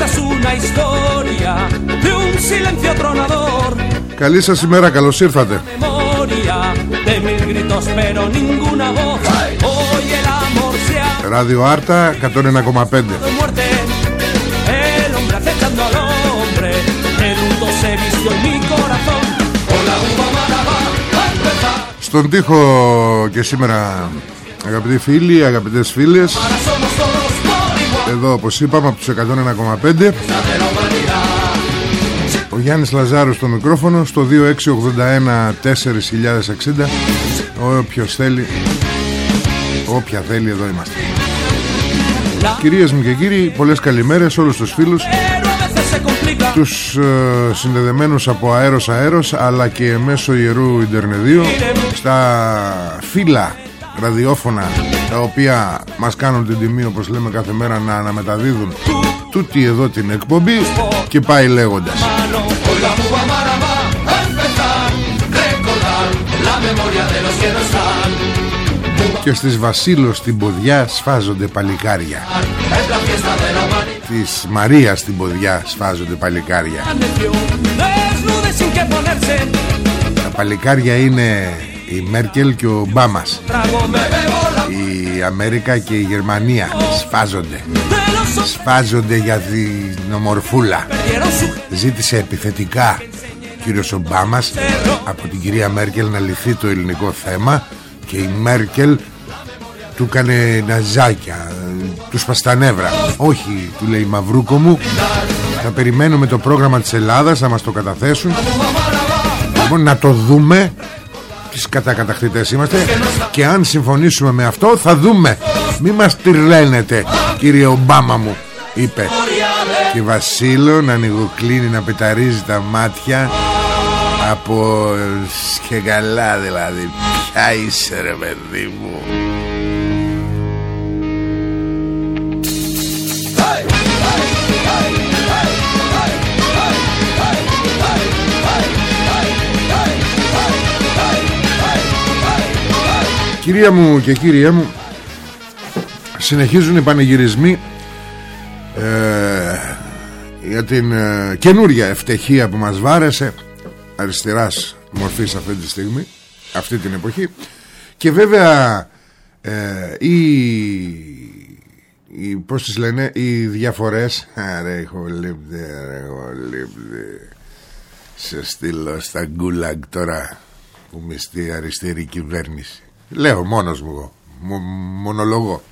Esta es una historia de un silencio tronador. Καλή σας ημέρα, καλώς ήρθατε. Ράδιο 101,5. Στον τοίχο και σήμερα αγαπητοί φίλοι, αγαπητές φίλες. Εδώ όπως είπαμε από τους 101,5 De la humanidad. Ο Γιάννης Λαζάρου στο μικρόφωνο Στο 2681 4060 Όποιος θέλει Όποια θέλει εδώ είμαστε Κυρίες μου και κύριοι Πολλές καλημέρες σε όλους τους φίλους Pero a veces se complica. Τους ε, συνδεδεμένους από αέρος αέρος Αλλά και μέσω ιερού Ιντερνεδίου Στα φύλλα ραδιόφωνα Τα οποία μας κάνουν την τιμή Όπως λέμε κάθε μέρα να αναμεταδίδουν Τούτη εδώ την εκπομπή Και πάει λέγοντας mano con la uva maraba a empezar. Recordar la memoria de los que no están. Και στις Βασίλος στην ποδιά σφάζονται παλικάρια Es la fiesta de la humanidad. Της Μαρίας στην ποδιά σφάζονται παλικάρια Amaneció desnude sin que ponerse. Τα παλικάρια είναι η Μέρκελ και ο Ομπάμας Trago me bebo la Η Αμέρικα και η Γερμανία σφάζονται. De los ojos. Σφάζονται για την ομορφούλα. Perdieron su Ζήτησε επιθετικά ο κύριος Ομπάμας από την κυρία Μέρκελ να λυθεί το ελληνικό θέμα και η Μέρκελ του έκανε ναζάκια τους σπαστά νεύρα όχι του λέει μαυρούκο μου θα περιμένουμε το πρόγραμμα της Ελλάδας να μας το καταθέσουν. Λοιπόν να το δούμε τις κατακαταχτητές είμαστε και αν συμφωνήσουμε με αυτό θα δούμε. Μη μας τυρλένετε κύριε Ομπάμα μου είπε. Και Βασίλο να ανοιγοκλίνει να πεταρίζει τα μάτια από και καλά δηλαδή. Ποια είσαι ρε παιδί μου Κυρία μου και κύριέ μου Συνεχίζουν οι πανηγυρισμοί ε, Για την ε, καινούρια ευτυχία που μας βάρεσε Αριστεράς μορφής αυτή τη στιγμή Αυτή την εποχή. Και βέβαια ε, οι, οι, Πώς τις λένε Οι διαφορές Αρέ χολύπτε Αρέ χολύπτε Σε στείλω στα γκούλαγκ τώρα Που μισθεί αριστερή κυβέρνηση Λέω μόνος μου εγώ. Μο, Μονολογώ.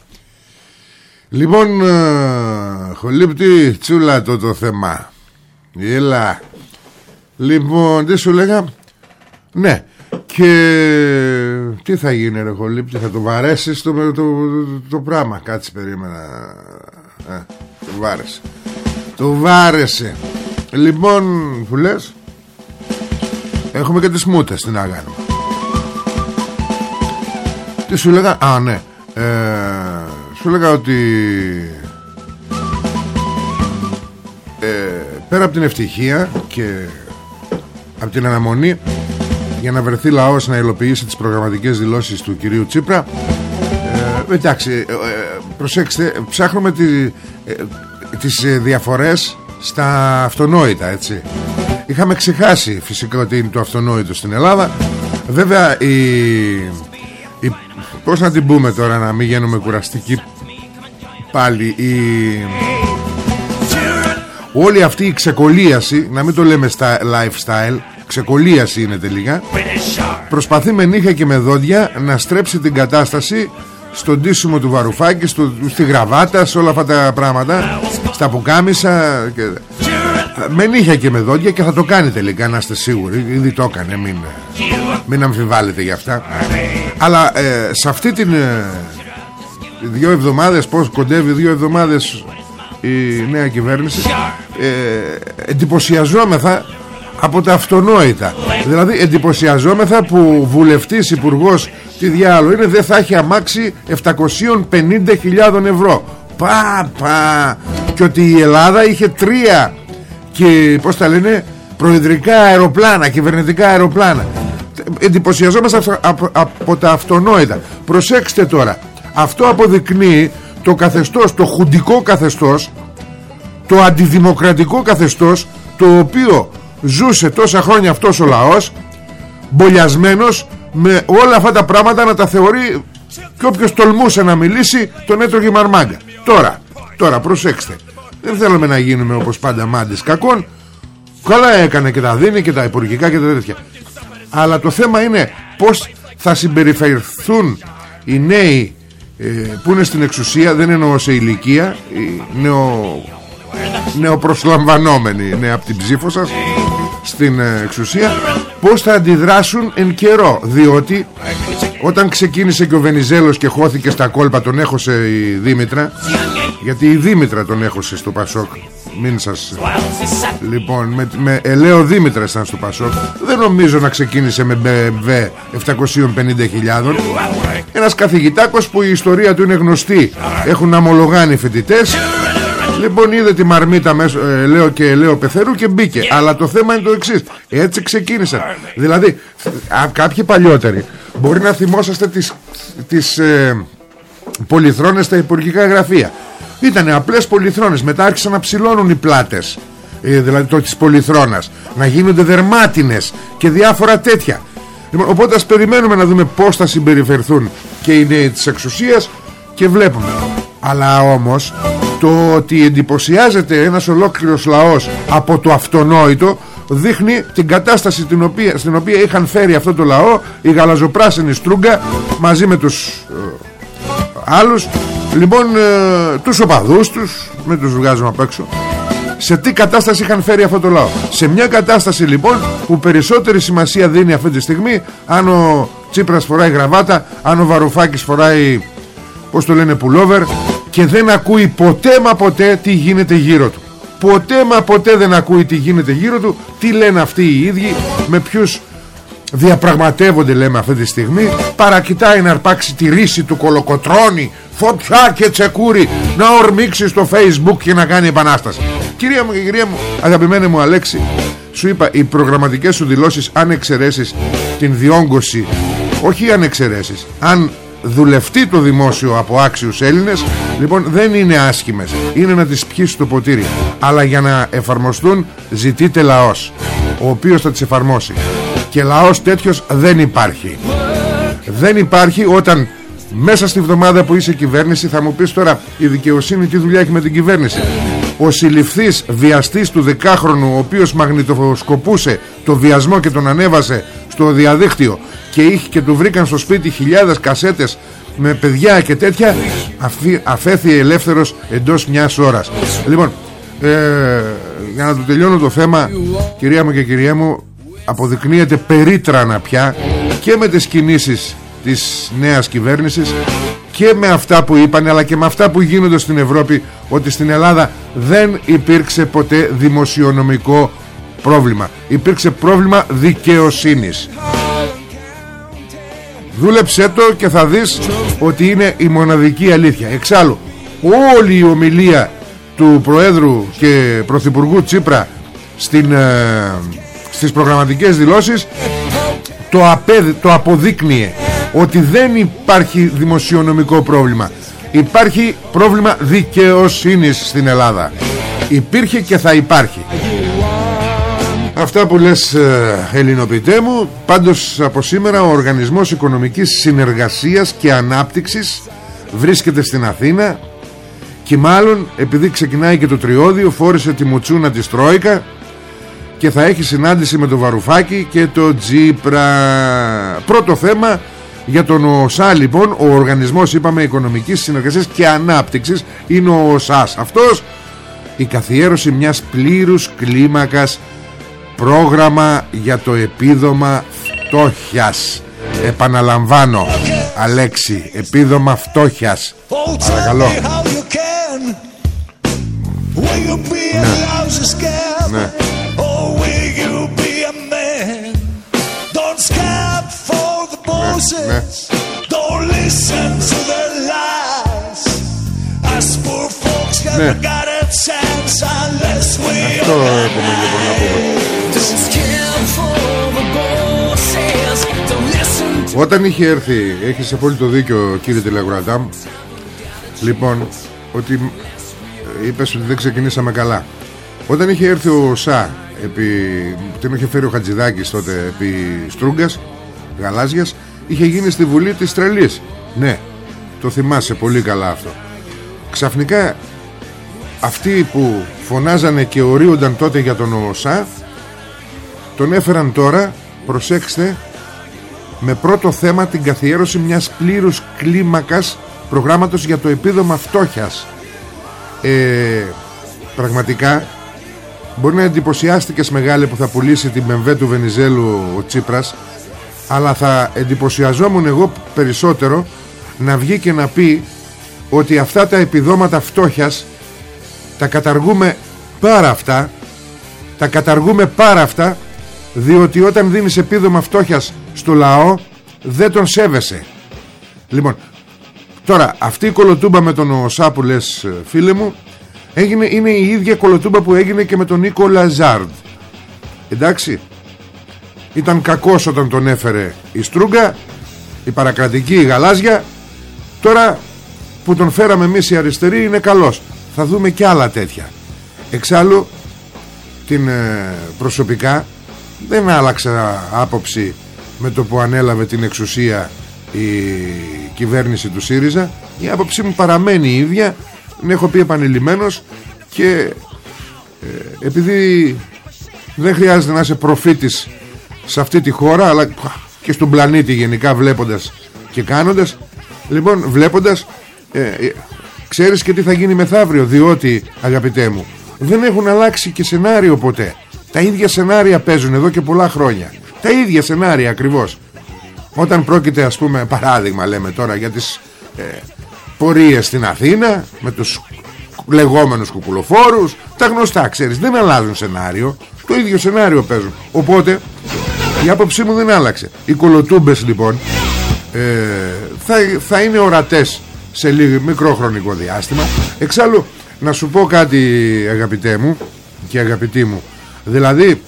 Λοιπόν ε, Χολύπτη τσούλα το το θέμα. Έλα. Λοιπόν τι σου λέγα; Ναι. Και Τι θα γίνει ρε Χολύπτη Θα το βαρέσεις το, το, το, το πράγμα. Κάτσε περίμενα. Ε, Το βάρεσε. Το βάρεσε. Λοιπόν που λες; Έχουμε και τις μούτες Τι να κάνουμε τι σου λέγα Α ναι ε, Σου λέγα ότι ε, Πέρα από την ευτυχία Και Από την αναμονή για να βρεθεί λαός να υλοποιήσει τις προγραμματικές δηλώσεις του κυρίου Τσίπρα ε, εντάξει ε, ε, προσέξτε ψάχνουμε τη, ε, τις διαφορές στα αυτονόητα έτσι. Είχαμε ξεχάσει φυσικά ότι είναι το αυτονόητο στην Ελλάδα. Βέβαια η, η, πως να την πούμε τώρα να μην γίνουμε κουραστικοί πάλι η, όλη αυτή η ξεκολίαση να μην το λέμε στα lifestyle ξεκολίαση είναι τελικά προσπαθεί με νύχια και με δόντια να στρέψει την κατάσταση στον τίσιμο του Βαρουφάκη στο, στη γραβάτα σε όλα αυτά τα πράγματα στα πουκάμισα και... με νύχια και με δόντια και θα το κάνει τελικά να είστε σίγουροι. Ήδη το έκανε μην, μην αμφιβάλλετε για αυτά. Αλλά ε, σε αυτή την ε, δύο εβδομάδες πως κοντεύει δύο εβδομάδες η νέα κυβέρνηση ε, εντυπωσιαζόμεθα από τα αυτονόητα. Δηλαδή εντυπωσιαζόμεθα που βουλευτής υπουργός τι διάλογο είναι δεν θα έχει αμάξει 750.000 ευρώ. Πα πα. Και ότι η Ελλάδα είχε τρία και πως τα λένε προεδρικά αεροπλάνα κυβερνητικά αεροπλάνα. Εντυπωσιαζόμαστε από, από τα αυτονόητα. Προσέξτε τώρα αυτό αποδεικνύει το καθεστώς το χουντικό καθεστώς το αντιδημοκρατικό καθεστώς το οποίο ζούσε τόσα χρόνια αυτός ο λαός μπολιασμένος με όλα αυτά τα πράγματα να τα θεωρεί και όποιος τολμούσε να μιλήσει τον έτρωγε μαρμάγκα. Τώρα, τώρα προσέξτε δεν θέλουμε να γίνουμε όπως πάντα μάντες κακών. Καλά έκανε και τα δίνει και τα υπουργικά και τα τέτοια. Αλλά το θέμα είναι πως θα συμπεριφερθούν οι νέοι ε, που είναι στην εξουσία δεν εννοώ σε ηλικία οι νεο, νεοπροσλαμβανόμενοι νέα από την ψήφο σας στην ε, εξουσία πως θα αντιδράσουν εν καιρό. Διότι όταν ξεκίνησε και ο Βενιζέλος και χώθηκε στα κόλπα τον έχωσε η Δήμητρα γιατί η Δήμητρα τον έχωσε στο Πασόκ. Μην σας λοιπόν με, με ελαίο Δήμητρα ήταν στο Πασόκ. Δεν νομίζω να ξεκίνησε με BMW 750.000 ένας καθηγητάκος που η ιστορία του είναι γνωστή. Έχουν αμολογάνει φοιτητές. Λοιπόν είδε τη μαρμίτα μέσω ε, λέω και λέω πεθερού και μπήκε. Αλλά το θέμα είναι το εξής. Έτσι ξεκίνησαν. Δηλαδή α, κάποιοι παλιότεροι Μπορεί να θυμόσαστε τις, τις ε, πολυθρόνες στα υπουργικά γραφεία Ήτανε απλές πολυθρόνες Μετά άρχισαν να ψηλώνουν οι πλάτες. Ε, Δηλαδή το της πολυθρόνας. Να γίνονται δερμάτινες Και διάφορα τέτοια. Λοιπόν, Οπότε ας περιμένουμε να δούμε πώς θα συμπεριφερθούν Και οι νέοι της εξουσίας Και βλέπουμε. Αλλά όμως το ότι εντυπωσιάζεται ένας ολόκληρος λαός από το αυτονόητο δείχνει την κατάσταση την οποία, στην οποία είχαν φέρει αυτό το λαό η γαλαζοπράσινη στρούγκα μαζί με τους ε, άλλους λοιπόν ε, τους οπαδούς τους με τους βγάζουμε απ' έξω. Σε τι κατάσταση είχαν φέρει αυτό το λαό. Σε μια κατάσταση λοιπόν που περισσότερη σημασία δίνει αυτή τη στιγμή αν ο Τσίπρας φοράει γραβάτα αν ο Βαρουφάκης φοράει πως το λένε πουλόβερ και δεν ακούει ποτέ μα ποτέ τι γίνεται γύρω του. Ποτέ μα ποτέ δεν ακούει τι γίνεται γύρω του τι λένε αυτοί οι ίδιοι με ποιους διαπραγματεύονται λέμε αυτή τη στιγμή. Παρακοιτάει να αρπάξει τη ρίση του κολοκοτρώνη φωτιά και τσεκούρι να ορμήξει στο facebook και να κάνει επανάσταση. Κυρία μου και κυρία μου αγαπημένη μου Αλέξη σου είπα οι προγραμματικές σου δηλώσεις αν εξαιρέσεις την διόγκωση όχι αν εξαιρέσεις αν δουλευτεί το δημόσιο από άξιους Έλληνες λοιπόν δεν είναι άσχημες. Είναι να τις πιείς το ποτήρι. Αλλά για να εφαρμοστούν ζητείτε λαός ο οποίος θα τις εφαρμόσει. Και λαός τέτοιος δεν υπάρχει. Δεν υπάρχει όταν μέσα στη βδομάδα που είσαι κυβέρνηση θα μου πεις τώρα η δικαιοσύνη τι δουλειά έχει με την κυβέρνηση; Ο συλληφθής βιαστής του δεκάχρονου ο οποίος μαγνητοσκοπούσε το βιασμό και τον ανέβασε στο διαδίκτυο και, είχε, και του βρήκαν στο σπίτι χιλιάδες κασέτες με παιδιά και τέτοια αφή, αφέθη ελεύθερος εντός μιας ώρας. Λοιπόν ε, για να το τελειώνω το θέμα κυρία μου και κυρία μου αποδεικνύεται περίτρανα πια και με τις κινήσεις της νέας κυβέρνησης και με αυτά που είπαν αλλά και με αυτά που γίνονται στην Ευρώπη ότι στην Ελλάδα δεν υπήρξε ποτέ δημοσιονομικό πρόβλημα. Υπήρξε πρόβλημα δικαιοσύνης. Δούλεψέ το και θα δεις ότι είναι η μοναδική αλήθεια. Εξάλλου όλη η ομιλία του Προέδρου και Πρωθυπουργού Τσίπρα στην, ε, στις προγραμματικές δηλώσεις το, απέδ, το αποδείκνυε ότι δεν υπάρχει δημοσιονομικό πρόβλημα. Υπάρχει πρόβλημα δικαιοσύνης στην Ελλάδα. Υπήρχε και θα υπάρχει. Αυτά που λες ε, ελληνοποιητέ μου Πάντως από σήμερα ο Οργανισμός Οικονομικής Συνεργασίας και Ανάπτυξης Βρίσκεται στην Αθήνα Και μάλλον επειδή ξεκινάει και το τριώδιο Φόρησε τη μουτσούνα της Τρόικα Και θα έχει συνάντηση με το Βαρουφάκι και το Τζίπρα. Πρώτο θέμα για τον ΟΣΑ λοιπόν Ο Οργανισμός είπαμε Οικονομικής Συνεργασίας και Ανάπτυξης Είναι ο ΟΣΑΣ. Αυτός η καθιέρωση μιας πλήρους κλίμακας πρόγραμμα για το επίδομα φτώχειας. Επαναλαμβάνω Αλέξη επίδομα φτώχειας. Παρακαλώ. Ναι. ναι. Ναι. Ναι. Αυτό έχουμε λοιπόν να πούμε. Όταν είχε έρθει Έχεις απόλυτο δίκιο κύριε Τηλεγουρατάμ Λοιπόν Ότι είπες ότι δεν ξεκινήσαμε καλά. Όταν είχε έρθει ο ΣΑ επί, Την είχε φέρει ο Χατζηδάκης τότε Επί Στρούγκας Γαλάζιας Είχε γίνει στη Βουλή της Τρελής. Ναι το θυμάσαι πολύ καλά αυτό. Ξαφνικά Αυτοί που φωνάζανε και ορίονταν τότε για τον ΟΣΑ τον έφεραν τώρα προσέξτε με πρώτο θέμα την καθιέρωση μιας πλήρους κλίμακας προγράμματος για το επίδομα φτώχειας. Ε, πραγματικά μπορεί να εντυπωσιάστηκες μεγάλη που θα πουλήσει την Μπεμβέ του Βενιζέλου ο Τσίπρας αλλά θα εντυπωσιαζόμουν εγώ περισσότερο να βγει και να πει ότι αυτά τα επιδόματα φτώχειας τα καταργούμε πάρα αυτά τα καταργούμε πάρα αυτά διότι όταν δίνεις επίδομα φτώχειας στο λαό δεν τον σέβεσαι. Λοιπόν τώρα αυτή η κολοτούμπα με τον ΟΣΑ που λες ε, φίλε μου έγινε, είναι η ίδια κολοτούμπα που έγινε και με τον Νίκο Λαζάρντ. Εντάξει ήταν κακός όταν τον έφερε η Στρούγκα η παρακρατική η γαλάζια. Τώρα που τον φέραμε εμείς οι αριστεροί είναι καλός. Θα δούμε και άλλα τέτοια. Εξάλλου την ε, προσωπικά δεν άλλαξα άποψη με το που ανέλαβε την εξουσία η κυβέρνηση του ΣΥΡΙΖΑ. Η άποψή μου παραμένει η ίδια. Την έχω πει επανειλημμένος και ε, επειδή δεν χρειάζεται να είσαι προφήτης σε αυτή τη χώρα αλλά και στον πλανήτη γενικά βλέποντας και κάνοντας. Λοιπόν βλέποντας ε, ε ξέρεις και τι θα γίνει μεθαύριο διότι αγαπητέ μου δεν έχουν αλλάξει και σενάριο ποτέ. Τα ίδια σενάρια παίζουν εδώ και πολλά χρόνια. Τα ίδια σενάρια ακριβώς. Όταν πρόκειται ας πούμε παράδειγμα λέμε τώρα για τις ε, πορείες στην Αθήνα με τους λεγόμενους κουπουλοφόρους τα γνωστά ξέρεις δεν αλλάζουν σενάριο. Το ίδιο σενάριο παίζουν. Οπότε η άποψή μου δεν άλλαξε. Οι κολοτούμπες λοιπόν ε, θα, θα είναι ορατές σε λίγο μικρό χρονικό διάστημα. Εξάλλου να σου πω κάτι αγαπητέ μου και αγαπητή μου. Δηλαδή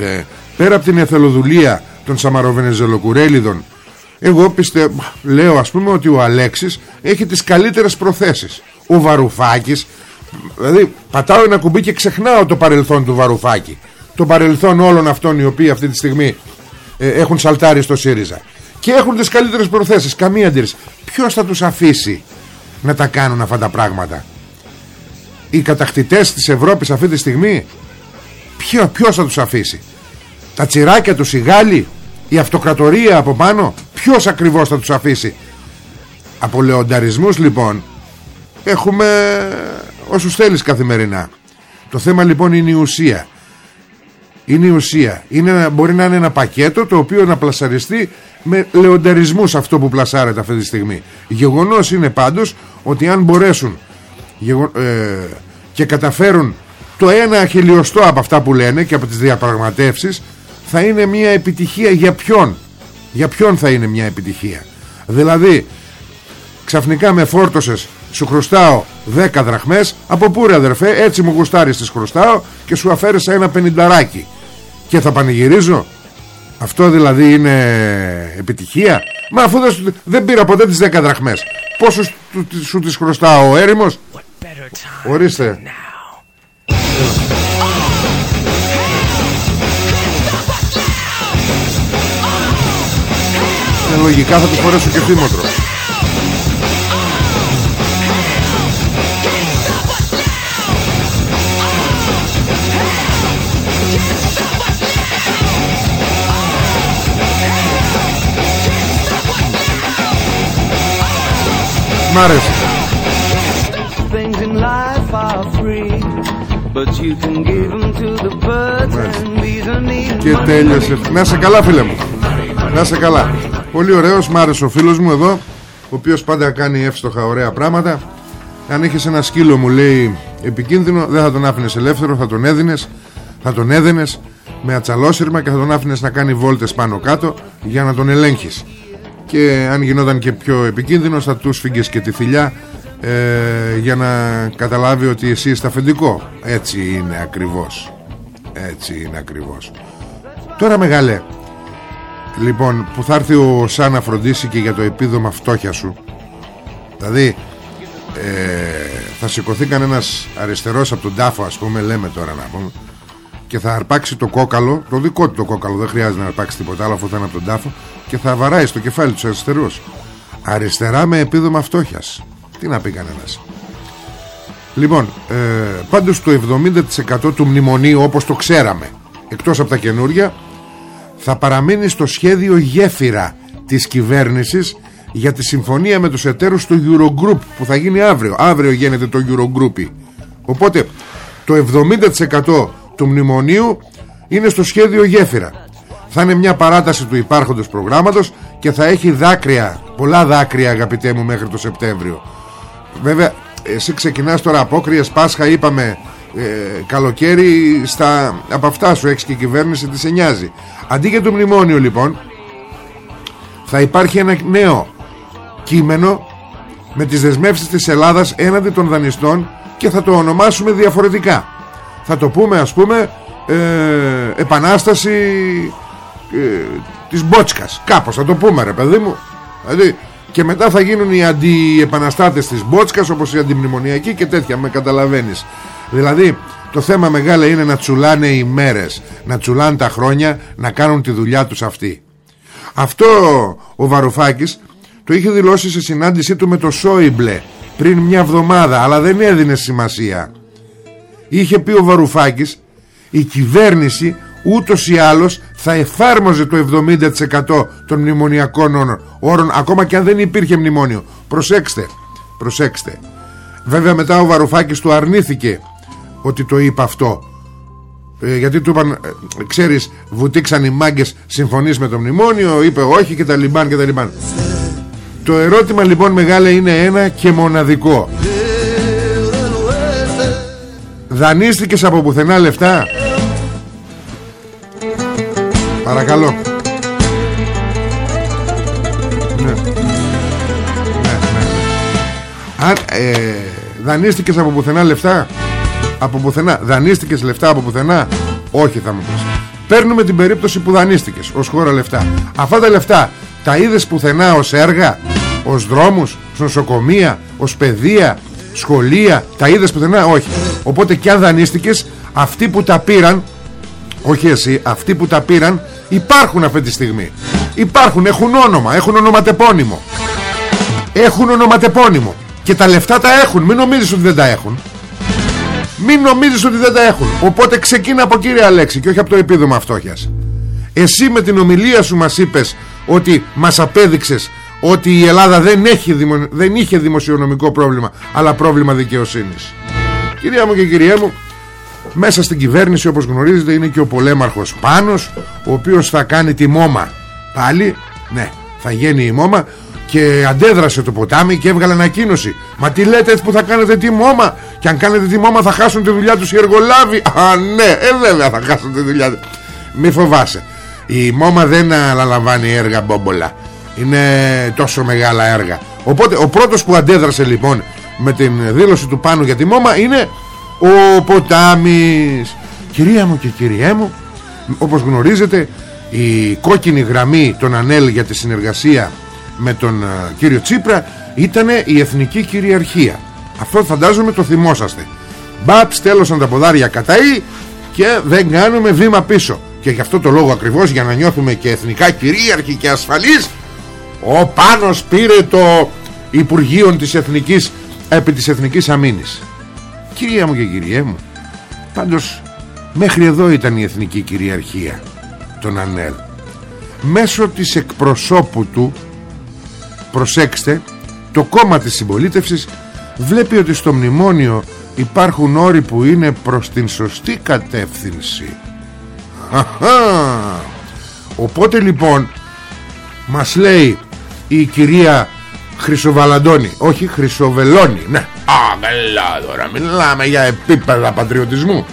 ε, πέρα από την εθελοδουλία των Σαμαροβενεζελοκουρέλιδων εγώ πιστεύω λέω ας πούμε ότι ο Αλέξης έχει τις καλύτερες προθέσεις. Ο Βαρουφάκης δηλαδή πατάω ένα κουμπί και ξεχνάω το παρελθόν του Βαρουφάκη το παρελθόν όλων αυτών οι οποίοι αυτή τη στιγμή ε, έχουν σαλτάρει στο ΣΥΡΙΖΑ. Και έχουν τις καλύτερες προθέσεις καμία αντίρρηση. Ποιος θα τους αφήσει να τα κάνουν αυτά τα πράγματα; Οι κατακτητές της Ευρώπης αυτή τη στιγμή ποιο, ποιος θα τους αφήσει; Τα τσιράκια του οι Γάλλοι η αυτοκρατορία από πάνω ποιος ακριβώς θα τους αφήσει; Από λεονταρισμούς λοιπόν έχουμε όσους θέλεις καθημερινά. Το θέμα λοιπόν είναι η ουσία είναι η ουσία. Είναι, μπορεί να είναι ένα πακέτο το οποίο να πλασαριστεί με λεονταρισμούς αυτό που πλασάρεται αυτή τη στιγμή. Γεγονός είναι πάντως ότι αν μπορέσουν ε, και καταφέρουν το ένα χιλιοστό από αυτά που λένε και από τις διαπραγματεύσεις θα είναι μια επιτυχία για ποιον. Για ποιον θα είναι μια επιτυχία. Δηλαδή ξαφνικά με φόρτωσες σου χρωστάω 10 δραχμές από πού ρε αδερφέ έτσι μου γουστάρεις τις χρωστάω και σου αφαίρεσα ένα πενινταράκι και θα πανηγυρίζω. Αυτό δηλαδή είναι επιτυχία; Μα αφού δεν, δεν πήρα ποτέ τις 10 δραχμές. Πόσο σου, σου τις χρωστάω ο έρημος; Ορίστε. Ε, λογικά θα τους φορέσω και θύμωτρο and eat Και τέλειωσε. Να σε καλά φίλε μου. Να σε καλά. Πολύ ωραίος μ' άρεσε ο φίλος μου εδώ Ο οποίος πάντα κάνει εύστοχα ωραία πράγματα. Αν είχες ένα σκύλο μου λέει Επικίνδυνο δεν θα τον άφηνες ελεύθερο Θα τον έδινες Θα τον έδαινες με ατσαλόσυρμα Και θα τον άφηνες να κάνει βόλτες πάνω κάτω Για να τον ελέγχεις Και αν γινόταν και πιο επικίνδυνος Θα τους σφίγγες και τη θηλιά ε, για να καταλάβει ότι εσύ είσαι αφεντικό. Έτσι είναι ακριβώς. Έτσι είναι ακριβώς. Τώρα μεγάλε λοιπόν που θα έρθει ο Σαν να φροντίσει και για το επίδομα φτώχεια σου δηλαδή ε, θα σηκωθεί κανένας αριστερός από τον τάφο ας πούμε λέμε τώρα να πούμε και θα αρπάξει το κόκαλο το δικό του το κόκαλο δεν χρειάζεται να αρπάξει τίποτα άλλο αφού θα είναι από τον τάφο και θα βαράει στο κεφάλι τους αριστερούς. Αριστερά με επίδομα φτώχειας. Τι να πει κανένας. Λοιπόν ε, Πάντως το 70% του μνημονίου Όπως το ξέραμε Εκτός από τα καινούρια Θα παραμείνει στο σχέδιο γέφυρα Της κυβέρνησης Για τη συμφωνία με τους εταίρους του Eurogroup Που θα γίνει αύριο. Αύριο γίνεται το Eurogroup. Οπότε το 70% του μνημονίου Είναι στο σχέδιο γέφυρα. Θα είναι μια παράταση του υπάρχοντος προγράμματος και θα έχει δάκρυα, πολλά δάκρυα αγαπητέ μου μέχρι το Σεπτέμβριο. Βέβαια εσύ ξεκινάς τώρα απόκριες Πάσχα είπαμε ε, καλοκαίρι στα, από αυτά σου έχεις και η κυβέρνηση τη σε νοιάζει αντί για το μνημόνιο λοιπόν θα υπάρχει ένα νέο κείμενο με τις δεσμεύσεις της Ελλάδας έναντι των δανειστών και θα το ονομάσουμε διαφορετικά θα το πούμε ας πούμε ε, επανάσταση ε, της Μπότσκας κάπως θα το πούμε ρε παιδί μου. Δηλαδή και μετά θα γίνουν οι αντιεπαναστάτες της Μπότσκας όπως οι αντιμνημονιακοί και τέτοια με καταλαβαίνεις. Δηλαδή το θέμα μεγάλο είναι να τσουλάνε οι μέρες να τσουλάνε τα χρόνια να κάνουν τη δουλειά τους αυτοί. Αυτό ο Βαρουφάκης το είχε δηλώσει σε συνάντησή του με το Σόιμπλε πριν μια εβδομάδα αλλά δεν έδινε σημασία είχε πει ο Βαρουφάκης η κυβέρνηση ούτως ή άλλως θα εφάρμοζε το 70% των μνημονιακών όρων. Ακόμα και αν δεν υπήρχε μνημόνιο. Προσέξτε προσέξτε. Βέβαια μετά ο Βαρουφάκης του αρνήθηκε ότι το είπε αυτό. Ε, γιατί του είπαν ε, ξέρεις βουτήξαν οι μάγκες συμφωνείς με το μνημόνιο είπε όχι και τα λιμπάν και τα λιμπάν. Το ερώτημα λοιπόν μεγάλο είναι ένα και μοναδικό Δανείστηκες από πουθενά λεφτά; Παρακαλώ ναι. Ναι, ναι, ναι. Αν ε, δανείστηκες από πουθενά λεφτά; Από πουθενά Δανείστηκες λεφτά από πουθενά; Όχι θα μου πεις Παίρνουμε την περίπτωση που δανείστηκες Ως χώρα λεφτά Αυτά τα λεφτά τα είδες πουθενά ως έργα Ως δρόμους, ως νοσοκομεία Ως παιδεία, σχολεία Τα είδες πουθενά, όχι. Οπότε και αν δανείστηκες Αυτοί που τα πήραν όχι εσύ, αυτοί που τα πήραν υπάρχουν αυτή τη στιγμή. Υπάρχουν, έχουν όνομα, έχουν ονοματεπώνυμο. Έχουν ονοματεπώνυμο. Και τα λεφτά τα έχουν, μην νομίζεις ότι δεν τα έχουν. Μην νομίζεις ότι δεν τα έχουν. Οπότε ξεκίνα από κύριε Αλέξη και όχι από το επίδομα φτώχειας. Εσύ με την ομιλία σου μας είπες ότι μας απέδειξες ότι η Ελλάδα δεν, έχει, δεν είχε δημοσιονομικό πρόβλημα αλλά πρόβλημα δικαιοσύνης. Κυρία μου και κυρία μου μέσα στην κυβέρνηση όπως γνωρίζετε είναι και ο πολέμαρχος Πάνος Ο οποίος θα κάνει τη μόμα. Πάλι ναι θα γίνει η μόμα Και αντέδρασε το ποτάμι και έβγαλε ανακοίνωση. Μα τι λέτε έτσι που θα κάνετε τη μόμα; Και αν κάνετε τη μόμα θα χάσουν τη δουλειά τους οι εργολάβοι. Α ναι ε βέβαια θα χάσουν τη δουλειά τους. Μη φοβάσαι. Η μόμα δεν αναλαμβάνει έργα μπόμπολα Είναι τόσο μεγάλα έργα. Οπότε ο πρώτος που αντέδρασε λοιπόν Με την δήλωση του Πάνου για τη μόμα είναι ο ποτάμις Κυρία μου και κυριέ μου Όπως γνωρίζετε η κόκκινη γραμμή των ΑΝΕΛ για τη συνεργασία με τον κύριο Τσίπρα ήταν η εθνική κυριαρχία. Αυτό φαντάζομαι το θυμόσαστε. Μπαπ στέλνωσαν τα ποδάρια ή και δεν κάνουμε βήμα πίσω. Και γι' αυτό το λόγο ακριβώς για να νιώθουμε και εθνικά κυρίαρχοι και ασφαλείς ο Πάνος πήρε το Υπουργείο της Εθνικής επί της Εθνικής Αμήνης. Κυρία μου και κυριέ μου πάντως μέχρι εδώ ήταν η εθνική κυριαρχία τον ΑΝΕΛ μέσω της εκπροσώπου του προσέξτε το κόμμα της συμπολίτευσης βλέπει ότι στο μνημόνιο υπάρχουν όροι που είναι προς την σωστή κατεύθυνση. Οπότε λοιπόν μας λέει η κυρία Χρυσοβαλαντώνη. Όχι Χρυσοβελώνη ναι. Α καλά τώρα μιλάμε για επίπεδα πατριωτισμού.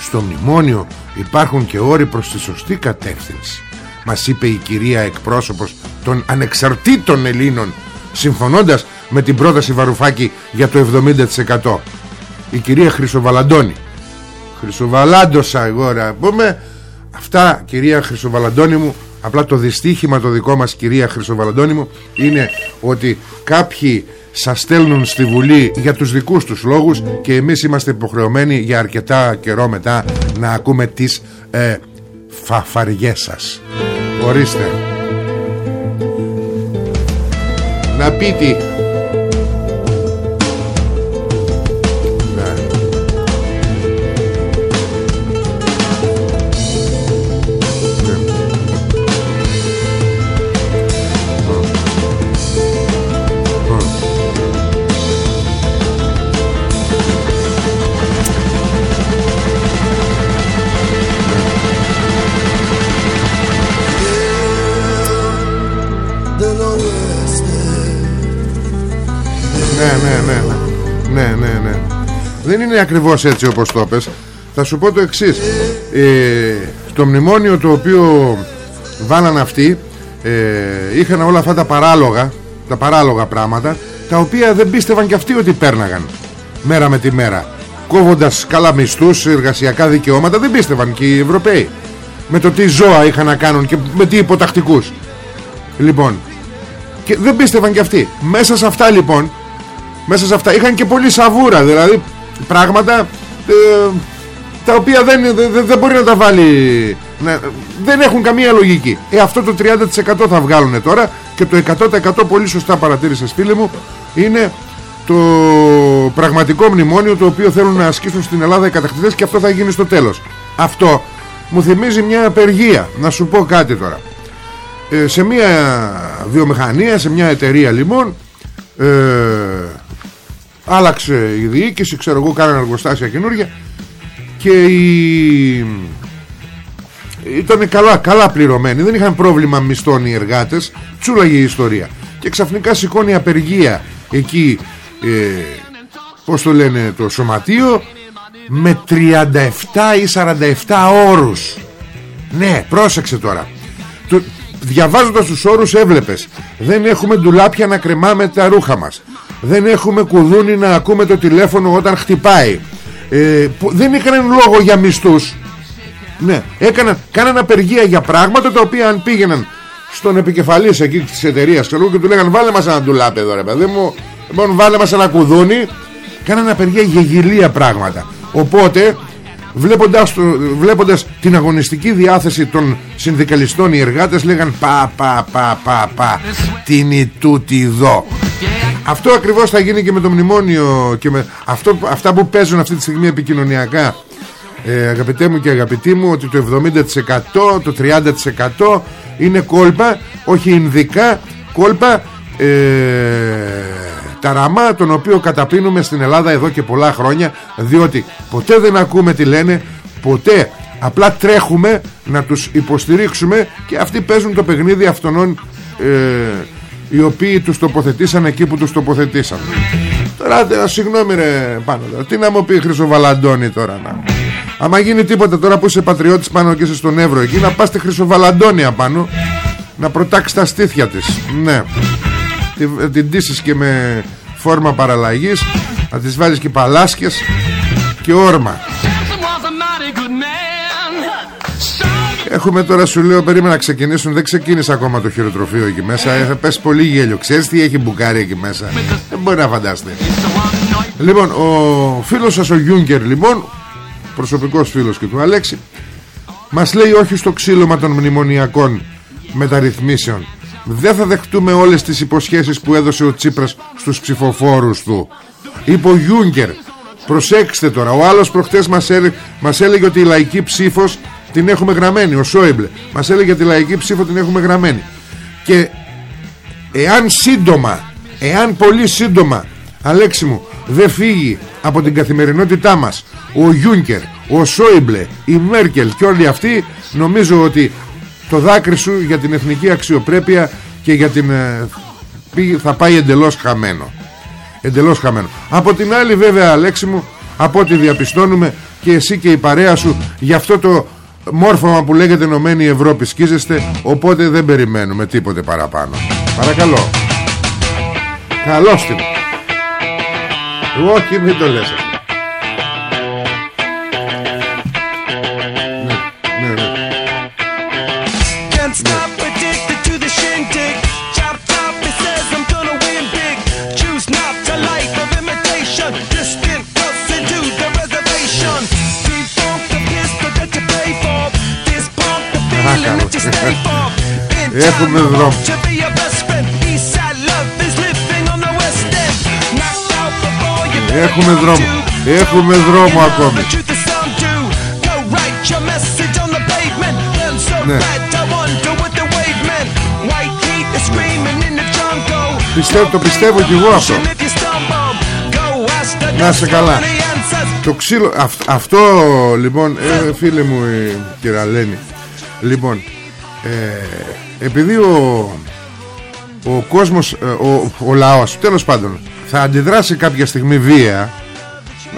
Στο μνημόνιο υπάρχουν και όροι προς τη σωστή κατεύθυνση. Μας είπε η κυρία εκπρόσωπος των ανεξαρτήτων Ελλήνων συμφωνώντας με την πρόταση Βαρουφάκη για το 70% η κυρία Χρυσοβαλαντώνη. Χρυσοβαλάντωσα εγώ να πούμε. Αυτά κυρία Χρυσοβαλαντώνη μου απλά το δυστύχημα το δικό μας κυρία Χρυσοβαλαντώνη μου είναι ότι κάποιοι σας στέλνουν στη Βουλή για τους δικούς τους λόγους και εμείς είμαστε υποχρεωμένοι για αρκετά καιρό μετά να ακούμε τις ε, φαφαριές σας. Ορίστε. Να πείτε δεν είναι ακριβώς έτσι όπως το πες. Θα σου πω το εξής. Ε, το μνημόνιο το οποίο βάλαν αυτοί ε, είχαν όλα αυτά τα παράλογα τα παράλογα πράγματα τα οποία δεν πίστευαν και αυτοί ότι πέρναγαν μέρα με τη μέρα. Κόβοντας καλά μισθούς, εργασιακά δικαιώματα δεν πίστευαν και οι Ευρωπαίοι. Με το τι ζώα είχαν να κάνουν και με τι υποτακτικούς. Λοιπόν και δεν πίστευαν και αυτοί. Μέσα σε αυτά λοιπόν μέσα σε αυτά είχαν και πολύ σαβούρα δηλαδή πράγματα ε, τα οποία δεν, δεν, δεν μπορεί να τα βάλει δεν έχουν καμία λογική. Ε, αυτό το 30% θα βγάλουν τώρα και το 100% πολύ σωστά παρατήρησες φίλε μου είναι το πραγματικό μνημόνιο το οποίο θέλουν να ασκήσουν στην Ελλάδα οι κατακτητές και αυτό θα γίνει στο τέλος. Αυτό μου θυμίζει μια απεργία. Να σου πω κάτι τώρα. Ε, σε μια βιομηχανία σε μια εταιρεία λοιπόν ε, άλλαξε η διοίκηση ξέρω εγώ κάνανε εργοστάσια καινούργια και η... ήταν καλά, καλά πληρωμένοι δεν είχαν πρόβλημα μισθών οι εργάτες. Τσούλαγε η ιστορία. Και ξαφνικά σηκώνει απεργία εκεί ε, πως το λένε το σωματείο με 37 ή 47 όρους. Ναι πρόσεξε τώρα. Το, διαβάζοντας τους όρους έβλεπες. Δεν έχουμε ντουλάπια να κρεμάμε τα ρούχα μας δεν έχουμε κουδούνι να ακούμε το τηλέφωνο όταν χτυπάει. Ε, δεν έκαναν λόγο για μισθούς. Ναι, έκαναν, κάναν απεργία για πράγματα τα οποία αν πήγαιναν στον επικεφαλής εκεί της εταιρείας ξέρω, και του λέγαν βάλε μας ένα ντουλάπι εδώ ρε παιδί μου λοιπόν βάλε μας ένα κουδούνι κάναν απεργία για γυλία πράγματα. Οπότε βλέποντας, το, βλέποντας την αγωνιστική διάθεση των συνδικαλιστών οι εργάτες λέγαν πα πα πα πα πα την τούτη εδώ αυτό ακριβώς θα γίνει και με το μνημόνιο και με αυτό, αυτά που παίζουν αυτή τη στιγμή επικοινωνιακά ε, αγαπητέ μου και αγαπητοί μου ότι το 70% το 30% είναι κόλπα όχι ινδικά κόλπα ε, ταραμά τον οποίο καταπίνουμε στην Ελλάδα εδώ και πολλά χρόνια διότι ποτέ δεν ακούμε τι λένε ποτέ. Απλά τρέχουμε να τους υποστηρίξουμε και αυτοί παίζουν το παιχνίδι αυτών ε, οι οποίοι τους τοποθετήσαν εκεί που τους τοποθετήσαν τώρα συγγνώμη ρε πάνω τι να μου πει Χρυσοβαλαντώνη τώρα να. Άμα γίνει τίποτα τώρα που είσαι πατριώτης πάνω και είσαι στον Εύρο εκεί να πας στη Χρυσοβαλαντώνη απάνω να προτάξεις τα στήθια της. Ναι. Την, την και με φόρμα παραλλαγής να τις βάλεις και παλάσκες και όρμα Έχουμε τώρα σου λέω περίμενα να ξεκινήσουν. Δεν ξεκίνησε ακόμα το χειροτροφείο εκεί μέσα. Θα πέσει πολύ γέλιο. Ξέρεις τι έχει μπουκάρει εκεί μέσα; Δεν μπορεί να φαντάστε Λοιπόν ο φίλος σας ο Γιούγκερ λοιπόν Προσωπικός φίλος και του Αλέξη Μας λέει όχι στο ξύλωμα των μνημονιακών Μεταρρυθμίσεων. Δεν θα δεχτούμε όλες τις υποσχέσεις Που έδωσε ο Τσίπρας στους ψηφοφόρους του. Είπε ο Γιούγκερ Προσέξτε τώρα. Ο άλλος προχτές μας, έλεγε, μας έλεγε ότι η λαϊκή ψήφος την έχουμε γραμμένη ο Σόιμπλε. Μας έλεγε τη λαϊκή ψήφο την έχουμε γραμμένη. Και εάν σύντομα εάν πολύ σύντομα Αλέξη μου δεν φύγει από την καθημερινότητά μας ο Γιούνκερ, ο Σόιμπλε η Μέρκελ και όλοι αυτοί νομίζω ότι το δάκρυ σου για την εθνική αξιοπρέπεια και για την ε, θα πάει εντελώς χαμένο. Εντελώς χαμένο. Από την άλλη βέβαια Αλέξη μου από ό,τι διαπιστώνουμε και εσύ και η παρέα σου για αυτό το μόρφωμα που λέγεται Ενωμένη Ευρώπη σκίζεστε οπότε δεν περιμένουμε τίποτε παραπάνω παρακαλώ. Καλώς την. Όχι μην το λες Έχουμε δρόμο. Έχουμε δρόμο. Έχουμε δρόμο ακόμη. Ναι. Πιστεύω, το πιστεύω κι εγώ αυτό. Να σε καλά. Το ξύλο Αυτό λοιπόν ε, Φίλε μου η κυραλένη Λοιπόν ε, επειδή ο, ο κόσμος, ε, ο, ο λαός τέλος πάντων θα αντιδράσει κάποια στιγμή βία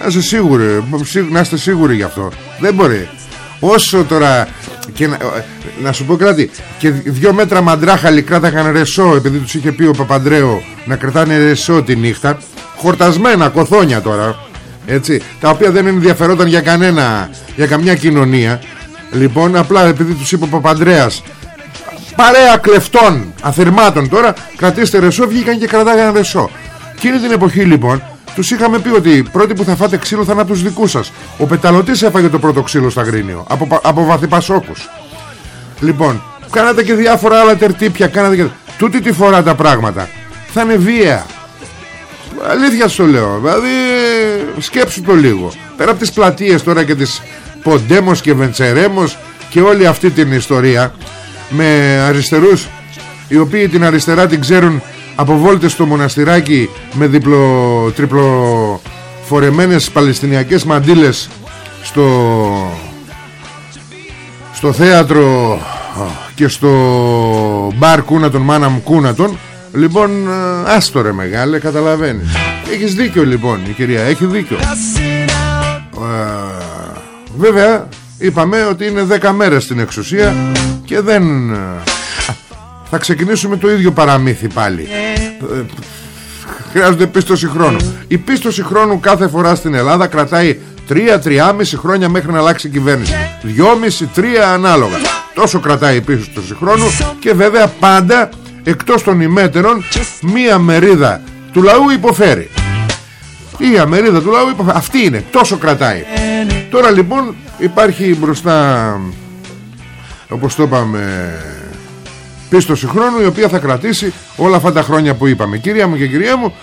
να είστε σίγουροι, να είστε σίγουροι γι' αυτό. Δεν μπορεί. Όσο τώρα και να, να σου πω κάτι και δυο μέτρα μαντράχαλοι κράταγαν ρεσό επειδή τους είχε πει ο Παπαντρέο να κρατάνε ρεσό τη νύχτα. Χορτασμένα κοθόνια τώρα έτσι, τα οποία δεν ενδιαφερόταν για κανένα για καμιά κοινωνία Λοιπόν απλά επειδή τους είπε ο Παπαντρέας Παρέα κλεφτών Αθερμάτων τώρα Κρατήστε ρεσό βγήκαν και κρατάγανε ρεσό. Εκείνη την εποχή λοιπόν τους είχαμε πει ότι πρώτοι που θα φάτε ξύλο θα είναι από τους δικούς σας. Ο Πεταλωτής έφαγε το πρώτο ξύλο στα Γρίνιο Από, από βαθυπασόκους. Λοιπόν Κάνατε και διάφορα άλλα τερτύπια Κάνατε και... Τούτη τη φορά τα πράγματα. Θα είναι βία. Αλήθεια σου λέω Δηλαδή σκέψου το λίγο. Πέρα από τις πλατείες τώρα και τις Ποντέμος και Βεντσερέμος και όλη αυτή την ιστορία με αριστερούς οι οποίοι την αριστερά την ξέρουν από βόλτες στο μοναστηράκι με διπλο, τριπλοφορεμένες παλαιστινιακές μαντήλες στο, στο θέατρο και στο μπαρ Κούνατον Μάναμ Κούνατον. Λοιπόν άστο ρε μεγάλε καταλαβαίνεις. Έχεις δίκιο λοιπόν η κυρία έχει δίκιο Βέβαια είπαμε ότι είναι 10 μέρες στην εξουσία και δεν... Ε, θα ξεκινήσουμε το ίδιο παραμύθι πάλι. Ε, χρειάζονται πίστοση χρόνου. Η πίστοση χρόνου κάθε φορά στην Ελλάδα κρατάει 3-3,5 χρόνια μέχρι να αλλάξει η κυβέρνηση. 2,5-3 ανάλογα. Τόσο κρατάει η πίστοση χρόνου και βέβαια πάντα εκτός των ημέτερων μία μερίδα του λαού υποφέρει. Η αμερίδα του λαού υποφέρει. Αυτή είναι. Τόσο κρατάει. Τώρα λοιπόν υπάρχει μπροστά όπως το είπαμε πίστοση χρόνου η οποία θα κρατήσει όλα αυτά τα χρόνια που είπαμε κυρία μου και κυρία μου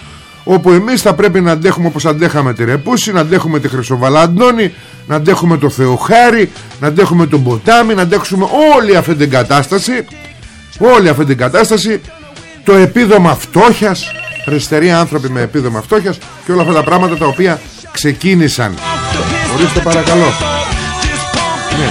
όπου εμείς θα πρέπει να αντέχουμε όπως αντέχαμε τη Ρεπούση να αντέχουμε τη Χρυσοβαλαντώνη να αντέχουμε το Θεοχάρη να αντέχουμε τον Ποτάμι να αντέχουμε όλη αυτή την κατάσταση όλη αυτή την κατάσταση το επίδομα φτώχειας αριστεροί άνθρωποι με επίδομα φτώχειας και όλα αυτά τα πράγματα τα οποία ξεκίνησαν. Ορίστε παρακαλώ. Ναι.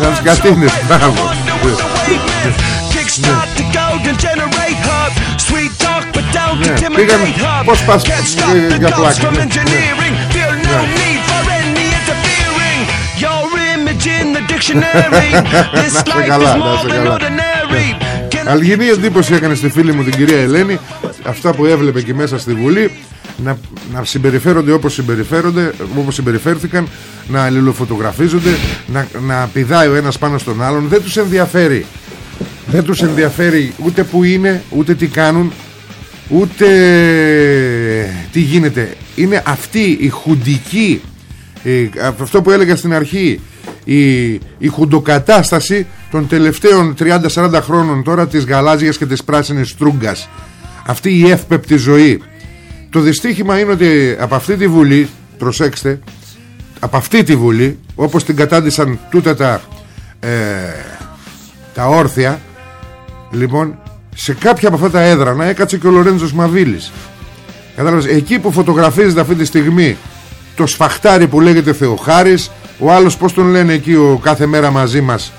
Να τις κατήνες, μπράβο πήγαμε. Πώς πας για πλάκα dictionary. This life is more than ordinary. Αλγινή εντύπωση έκανε στη φίλη μου την κυρία Ελένη. Αυτά που έβλεπε και μέσα στη Βουλή να, να συμπεριφέρονται όπως συμπεριφέρονται όπως συμπεριφέρθηκαν να αλληλοφωτογραφίζονται να, να πηδάει ο ένας πάνω στον άλλον. Δεν τους ενδιαφέρει. Δεν τους ενδιαφέρει ούτε που είναι ούτε τι κάνουν ούτε τι γίνεται. Είναι αυτή η χουντική αυτό που έλεγα στην αρχή η, η χουντοκατάσταση των τελευταίων 30-40 χρόνων τώρα της γαλάζιας και της πράσινης στρούγκας αυτή η εύπεπτη ζωή. Το δυστύχημα είναι ότι από αυτή τη Βουλή προσέξτε από αυτή τη Βουλή όπως την κατάντησαν τούτα τα ε, τα όρθια λοιπόν σε κάποια από αυτά τα έδρανα έκατσε και ο Λορέντζος Μαβίλης. Κατάλαβες, εκεί που φωτογραφίζεται αυτή τη στιγμή το σφαχτάρι που λέγεται Θεοχάρης ο άλλος πως τον λένε εκεί ο κάθε μέρα μαζί μας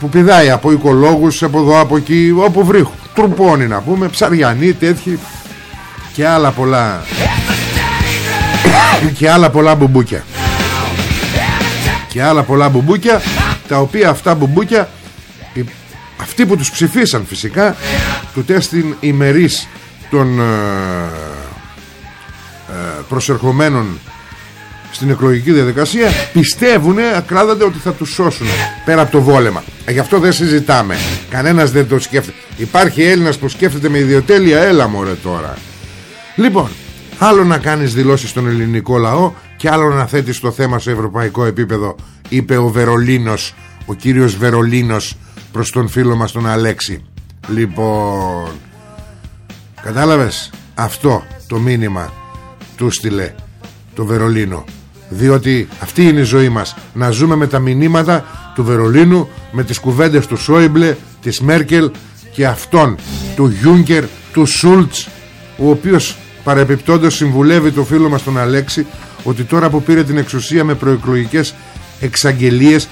που πηδάει από οικολόγους από εδώ από εκεί όπου βρίσκουν. Τρουπώνει να πούμε ψαριανοί τέτοιοι και άλλα πολλά. Και άλλα πολλά μπουμπούκια. Και άλλα πολλά μπουμπούκια τα οποία αυτά μπουμπούκια αυτοί που τους ψηφίσαν φυσικά του τέστην ημερής των ε, ε, προσερχομένων στην εκλογική διαδικασία πιστεύουν ακράδανται ότι θα τους σώσουν πέρα από το βόλεμα. Ε, γι' αυτό δεν συζητάμε. Κανένας δεν το σκέφτεται. Υπάρχει Έλληνας που σκέφτεται με ιδιοτέλεια έλα μωρέ τώρα. Λοιπόν άλλο να κάνεις δηλώσεις στον ελληνικό λαό και άλλο να θέτεις το θέμα σε ευρωπαϊκό επίπεδο είπε ο Βερολίνος ο κύριος Βερολίνος προς τον φίλο μας τον Αλέξη. Λοιπόν κατάλαβες; Αυτό το μήνυμα του στείλε το Βερολίνο. Διότι αυτή είναι η ζωή μας. Να ζούμε με τα μηνύματα του Βερολίνου με τις κουβέντες του Σόιμπλε της Μέρκελ και αυτών του Γιούγκερ του Σούλτς ο οποίος παρεπιπτόντως συμβουλεύει το φίλο μας τον Αλέξη ότι τώρα που πήρε την εξουσία με προεκλογικές εξαγγελίες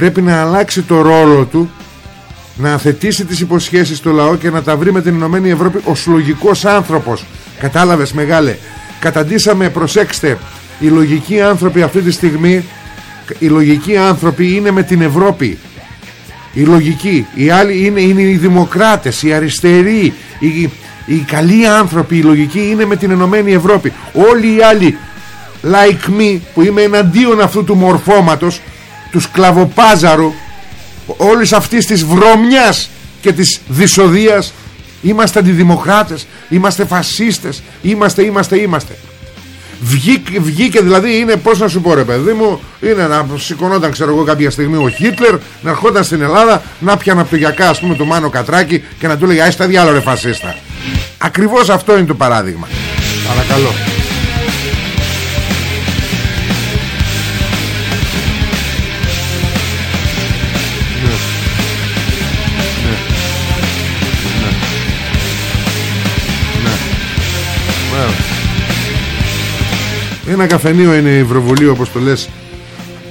πρέπει να αλλάξει το ρόλο του να αθετήσει τις υποσχέσεις στο λαό και να τα βρει με την Ηνωμένη Ευρώπη ως λογικός άνθρωπος. Κατάλαβες μεγάλε. Καταντήσαμε προσέξτε οι λογικοί άνθρωποι αυτή τη στιγμή οι λογικοί άνθρωποι είναι με την Ευρώπη. Οι λογικοί οι άλλοι είναι, είναι οι δημοκράτες οι αριστεροί οι, οι καλοί άνθρωποι οι λογικοί είναι με την Ενωμένη Ευρώπη. Όλοι οι άλλοι like me που είμαι εναντίον αυτού του μορφώματος τους σκλαβοπάζαρου όλης αυτής της βρωμιάς και της δυσοδείας. Είμαστε αντιδημοκράτες είμαστε φασίστες είμαστε είμαστε είμαστε. Βγήκε, βγήκε δηλαδή είναι πως να σου πω ρε παιδί μου Είναι να σηκωνόταν ξέρω εγώ κάποια στιγμή ο Χίτλερ Να ερχόταν στην Ελλάδα Να πιανε από το γιακά ας πούμε του Μάνο Κατράκη Και να του λέγει άιστα διάλο ρε φασίστα Ακριβώς αυτό είναι το παράδειγμα. Παρακαλώ Ένα καφενείο είναι η Ευρωβουλή όπως το λες.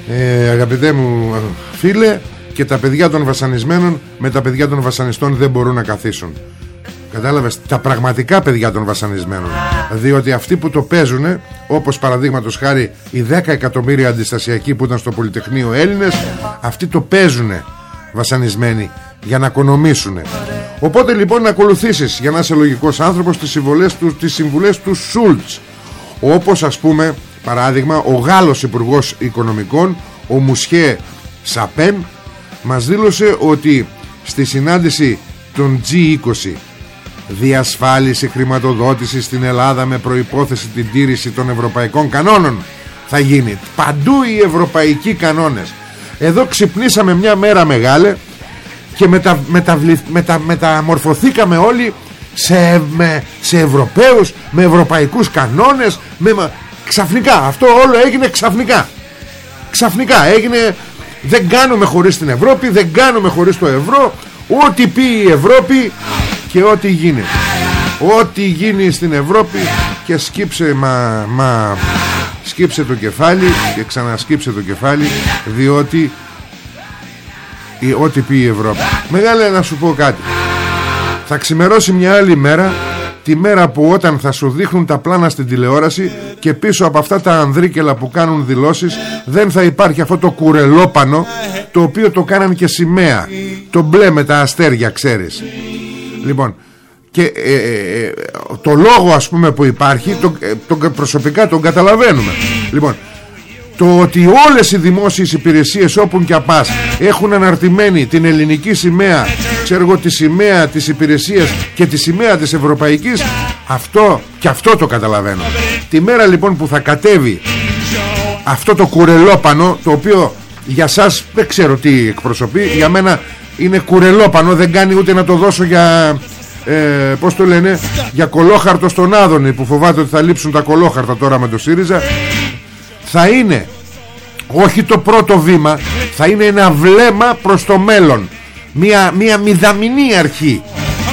Ε, Αγαπητέ μου φίλε Και τα παιδιά των βασανισμένων Με τα παιδιά των βασανιστών δεν μπορούν να καθίσουν. Κατάλαβες Τα πραγματικά παιδιά των βασανισμένων. Διότι αυτοί που το παίζουν Όπως παραδείγματος χάρη Οι 10 εκατομμύρια αντιστασιακοί που ήταν στο Πολυτεχνείο Έλληνες Αυτοί το παίζουν βασανισμένοι για να οικονομήσουν Οπότε λοιπόν να ακολουθήσεις για να είσαι λογικός άνθρωπος τις συμβουλές του, τις συμβουλές του Σούλτς. Όπως ας πούμε παράδειγμα ο Γάλλος Υπουργός Οικονομικών ο Μουσχέ Σαπέν μας δήλωσε ότι στη συνάντηση των G20 διασφάλιση χρηματοδότησης στην Ελλάδα με προϋπόθεση την τήρηση των ευρωπαϊκών κανόνων θα γίνει. Παντού οι ευρωπαϊκοί κανόνες. Εδώ ξυπνήσαμε μια μέρα μεγάλη και μετα, μετα, μεταμορφωθήκαμε όλοι σε, με, σε Ευρωπαίους με ευρωπαϊκούς κανόνες με, ξαφνικά. Αυτό όλο έγινε ξαφνικά. Ξαφνικά. Έγινε δεν κάνουμε χωρίς την Ευρώπη δεν κάνουμε χωρίς το ευρώ. Ό,τι πει η Ευρώπη και ό,τι γίνει. Ό,τι γίνει στην Ευρώπη και σκύψε μα, μα σκύψε το κεφάλι και ξανασκύψε το κεφάλι διότι ό,τι πει η Ευρώπη. Μεγάλε να σου πω κάτι. Θα ξημερώσει μια άλλη μέρα τη μέρα που όταν θα σου δείχνουν τα πλάνα στην τηλεόραση και πίσω από αυτά τα ανδρίκελα που κάνουν δηλώσεις δεν θα υπάρχει αυτό το κουρελόπανο το οποίο το κάναν και σημαία. Το μπλε με τα αστέρια ξέρεις. Λοιπόν και ε, ε, ε, το λόγο ας πούμε που υπάρχει το, το, προσωπικά τον καταλαβαίνουμε. Λοιπόν το ότι όλες οι δημόσιες υπηρεσίες όπου και απάς έχουν αναρτημένη την ελληνική σημαία ξέρω εγώ τη σημαία της υπηρεσίας και τη σημαία της ευρωπαϊκής αυτό και αυτό το καταλαβαίνω. Τη μέρα λοιπόν που θα κατέβει αυτό το κουρελόπανο το οποίο για σας δεν ξέρω τι εκπροσωπεί για μένα είναι κουρελόπανο δεν κάνει ούτε να το δώσω για ε, πώς το λένε για κολόχαρτο στον Άδωνη που φοβάται ότι θα λείψουν τα κολόχαρτα τώρα με το ΣΥΡΙΖΑ θα είναι όχι το πρώτο βήμα θα είναι ένα βλέμμα προς το μέλλον. Μια, μια μηδαμινή αρχή.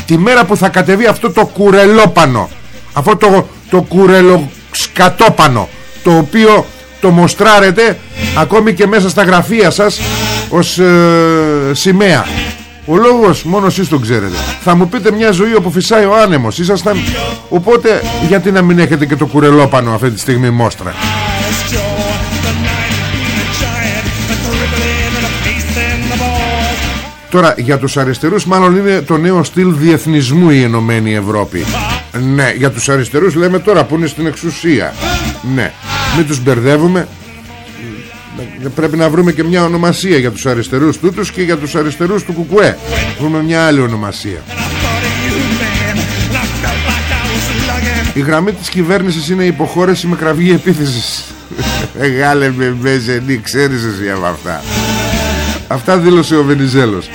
Τη μέρα που θα κατεβεί αυτό το κουρελόπανο αυτό το, το κουρελοσκατόπανο το οποίο το μοστράρετε ακόμη και μέσα στα γραφεία σας ως ε, σημαία. Ο λόγος μόνο εσείς τον ξέρετε. Θα μου πείτε μια ζωή όπου φυσάει ο άνεμος. Ήσασταν Οπότε γιατί να μην έχετε και το κουρελόπανο αυτή τη στιγμή μόστρα Τώρα για τους αριστερούς μάλλον είναι το νέο στυλ διεθνισμού η Ενωμένη Ευρώπη. Ναι για τους αριστερούς λέμε τώρα που είναι στην εξουσία. Ναι μην τους μπερδεύουμε. Πρέπει να βρούμε και μια ονομασία για τους αριστερούς τούτους και για τους αριστερούς του Κουκουέ. Βρούμε μια άλλη ονομασία. Η γραμμή της κυβέρνησης είναι υποχώρηση με κραυγή επίθεσης. Μεγάλε με μπεζενή ξέρεις εσύ από αυτά Αυτά δήλωσε ο Βενιζέλος.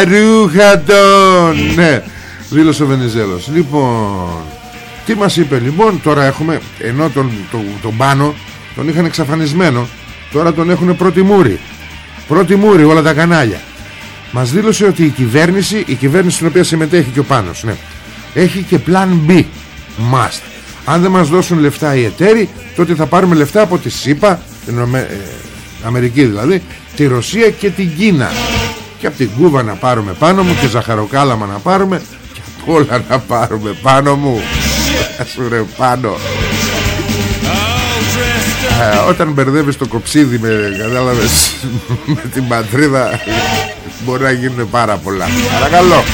Αρούχατον Ναι δήλωσε ο Βενιζέλος. Λοιπόν Τι μας είπε λοιπόν Τώρα έχουμε ενώ τον, τον, τον πάνω τον είχαν εξαφανισμένο Τώρα τον έχουν πρώτη μούρη. Πρώτη μούρη όλα τα κανάλια. Μας δήλωσε ότι η κυβέρνηση Η κυβέρνηση στην οποία συμμετέχει και ο Πάνος ναι, Έχει και πλάν B Must Αν δεν μας δώσουν λεφτά οι εταίροι Τότε θα πάρουμε λεφτά από τη ΣΥΠΑ Την ε, Αμερική δηλαδή Τη Ρωσία και την Κίνα. Και από την Κούβα να πάρουμε πάνω μου Και ζαχαροκάλαμα να πάρουμε Και από όλα να πάρουμε πάνω μου. Σου ρε πάνω. Ε, όταν μπερδεύεις το κοψίδι με, κατάλαβες, με την πατρίδα μπορεί να γίνουν πάρα πολλά. Παρακαλώ.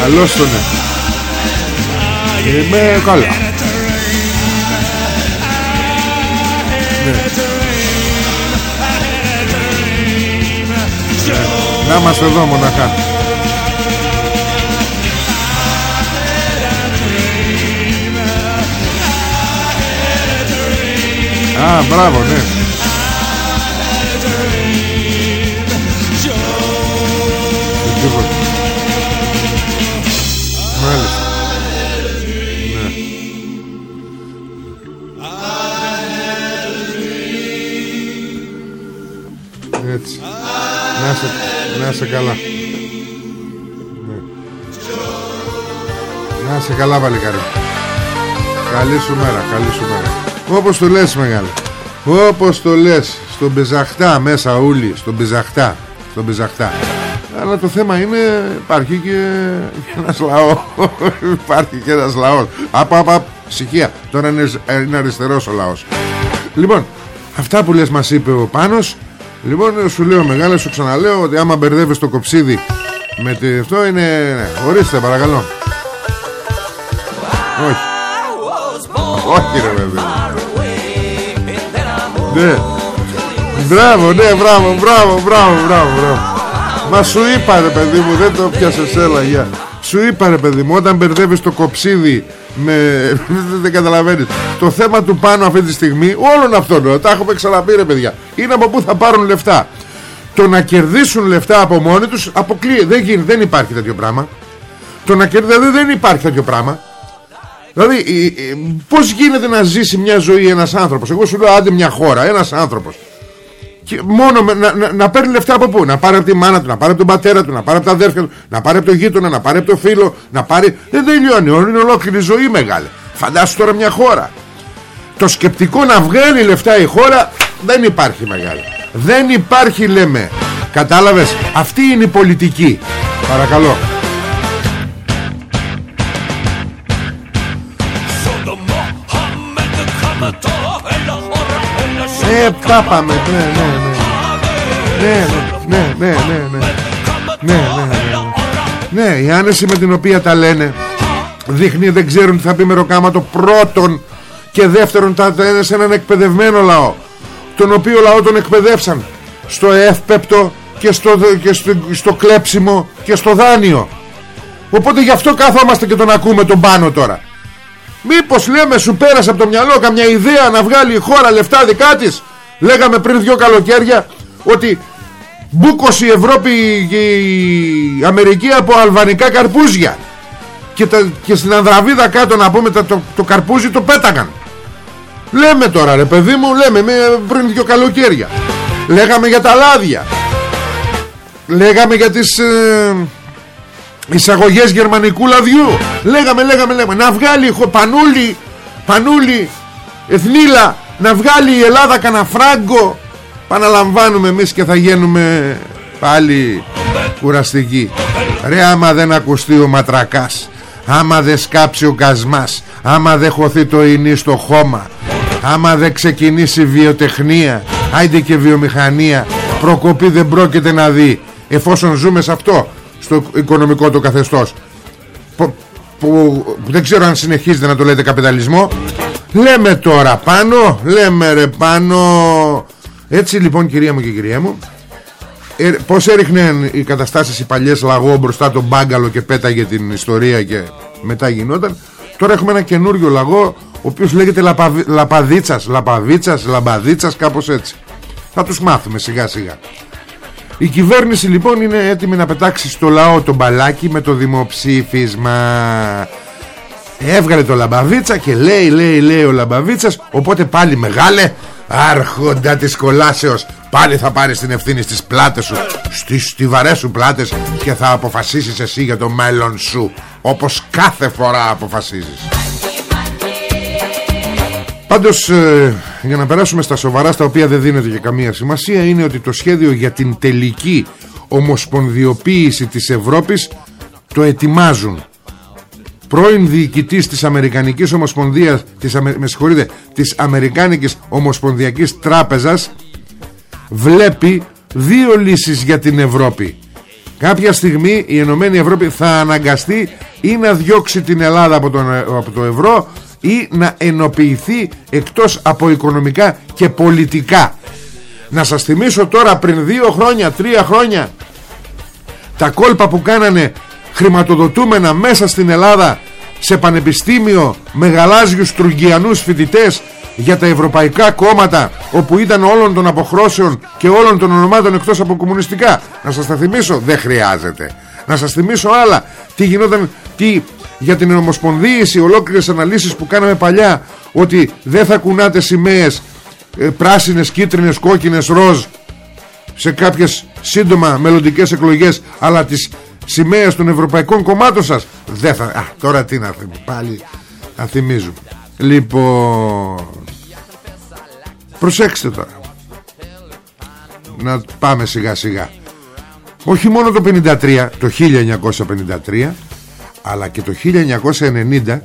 Καλώς τον είμαι καλά Να είμαστε εδώ μοναχά Α, μπράβο, ναι. Να σε καλά βαλικάρι. Καλή σου μέρα, καλή σου μέρα. Όπως το λες μεγάλε. Όπως το λες Στον Πεζαχτά μέσα ούλη Στον Πεζαχτά Στον Πεζαχτά αλλά το θέμα είναι υπάρχει και ένας λαός. Υπάρχει και ένας λαός. Απα, απα, ψυχία τώρα είναι, είναι αριστερός ο λαός. Λοιπόν αυτά που λες μας είπε ο Πάνος. Λοιπόν σου λέω μεγάλα σου ξαναλέω ότι άμα μπερδεύεις το κοψίδι με τη, αυτό είναι ναι, ορίστε παρακαλώ όχι όχι ρε παιδί ναι. Μπράβο, ναι, μπράβο, μπράβο, μπράβο, μπράβο, μπράβο. Μα σου είπα ρε παιδί μου, δεν το πιάσες έλα για. Σου είπα ρε παιδί μου, όταν μπερδεύεις το κοψίδι με... δεν καταλαβαίνεις. Το θέμα του πάνω αυτή τη στιγμή, όλων αυτών, τα έχουμε ξαναπεί ρε παιδιά, είναι από πού θα πάρουν λεφτά. Το να κερδίσουν λεφτά από μόνοι τους αποκλείει. Δεν, γίνει, δεν υπάρχει τέτοιο πράγμα. Το να κερδίσουν δηλαδή δεν υπάρχει τέτοιο πράγμα. Δηλαδή πως γίνεται να ζήσει μια ζωή ένας άνθρωπος; Εγώ σου λέω άντε μια χώρα Ένας άνθρωπος. Και μόνο να, να, να, παίρνει λεφτά από πού; Να πάρει από τη μάνα του, να πάρει από τον πατέρα του Να πάρει από τα αδέρφια του, να πάρει από το γείτονα Να πάρει από το φίλο, να πάρει Δεν τελειώνει, είναι ολόκληρη ζωή μεγάλη. Φαντάσου τώρα μια χώρα. Το σκεπτικό να βγαίνει λεφτά η χώρα Δεν υπάρχει μεγάλη. Δεν υπάρχει λέμε. Κατάλαβες; Αυτή είναι η πολιτική. Παρακαλώ Ε, πάπαμε Ναι, ναι, ναι. Ναι, ναι, ναι, ναι, ναι. Ναι, ναι, ναι. Ναι, η άνεση με την οποία τα λένε Δείχνει δεν ξέρουν τι θα πει μεροκάματο Πρώτον και δεύτερον τα λένε σε έναν εκπαιδευμένο λαό Τον οποίο λαό τον εκπαιδεύσαν Στο εύπεπτο και στο, και στο, στο κλέψιμο και στο δάνειο. Οπότε γι' αυτό κάθομαστε και τον ακούμε τον πάνω τώρα Μήπως λέμε σου πέρασε από το μυαλό καμιά ιδέα να βγάλει η χώρα λεφτά δικά της; Λέγαμε πριν δυο καλοκαίρια ότι μπούκωσε η Ευρώπη και η Αμερική από αλβανικά καρπούζια. Και, τα, και στην Ανδραβίδα κάτω να πούμε το, το, το καρπούζι το πέταγαν. Λέμε τώρα ρε παιδί μου Λέμε με, πριν δυο καλοκαίρια. Λέγαμε για τα λάδια. Λέγαμε για τις ε, Εισαγωγές γερμανικού λαδιού. Λέγαμε λέγαμε λέγαμε. Να βγάλει πανούλη Πανούλη Εθνίλα Να βγάλει η Ελλάδα κανένα φράγκο. Παναλαμβάνουμε εμείς και θα γίνουμε Πάλι κουραστικοί. Ρε άμα δεν ακουστεί ο ματρακάς Άμα δεν σκάψει ο κασμάς Άμα δεν χωθεί το ινί στο χώμα Άμα δεν ξεκινήσει βιοτεχνία Άιντε και βιομηχανία Προκοπή δεν πρόκειται να δει. Εφόσον ζούμε σε αυτό Στο οικονομικό το καθεστώς που, που, δεν ξέρω αν συνεχίζετε να το λέτε καπιταλισμό Λέμε τώρα πάνω Λέμε ρε πάνω Έτσι λοιπόν κυρία μου και κυρία μου ε, Πως έριχνε οι καταστάσεις οι παλιές λαγό μπροστά τον Πάγκαλο και πέταγε την ιστορία και μετά γινόταν Τώρα έχουμε ένα καινούριο λαγό ο οποίος λέγεται Λαπα, Λαπαδίτσας, Λαπαβίτσας, Λαμπαδίτσας κάπως έτσι. Θα τους μάθουμε σιγά σιγά. Η κυβέρνηση λοιπόν είναι έτοιμη να πετάξει στο λαό το μπαλάκι με το δημοψήφισμα. Έβγαλε το Λαμπαβίτσα και λέει, λέει, λέει ο Λαμπαβίτσας οπότε πάλι μεγάλε άρχοντα της κολάσεως πάλι θα πάρεις την ευθύνη στις πλάτες σου στις στιβαρές σου πλάτες και θα αποφασίσεις εσύ για το μέλλον σου όπως κάθε φορά αποφασίζεις Πάντως ε, για να περάσουμε στα σοβαρά στα οποία δεν δίνεται και καμία σημασία είναι ότι το σχέδιο για την τελική ομοσπονδιοποίηση της Ευρώπης το ετοιμάζουν. Πρώην διοικητής της Αμερικανικής Ομοσπονδίας της, με της Αμερικάνικης Ομοσπονδιακής Τράπεζας βλέπει δύο λύσεις για την Ευρώπη. Κάποια στιγμή η Ενωμένη Ευρώπη θα αναγκαστεί ή να διώξει την Ελλάδα από, τον, από το ευρώ ή να ενοποιηθεί εκτός από οικονομικά και πολιτικά. Να σας θυμίσω τώρα πριν δύο χρόνια, τρία χρόνια τα κόλπα που κάνανε χρηματοδοτούμενα μέσα στην Ελλάδα σε πανεπιστήμιο με γαλάζιους τρουγκιανούς φοιτητές για τα ευρωπαϊκά κόμματα όπου ήταν όλων των αποχρώσεων και όλων των ονομάτων εκτός από κομμουνιστικά. Να σας τα θυμίσω δεν χρειάζεται. Να σας θυμίσω άλλα. Τι γινόταν τι για την ομοσπονδίηση ολόκληρες αναλύσεις που κάναμε παλιά ότι δεν θα κουνάτε σημαίες ε, πράσινες, κίτρινες, κόκκινες, ροζ σε κάποιες σύντομα μελλοντικές εκλογές αλλά τις σημαίες των ευρωπαϊκών κομμάτων σας δεν θα... Α, τώρα τι να θυμίσω πάλι να θυμίζουμε. Λοιπόν προσέξτε τώρα. Να πάμε σιγά σιγά όχι μόνο το 53 το 1953 αλλά και το 1990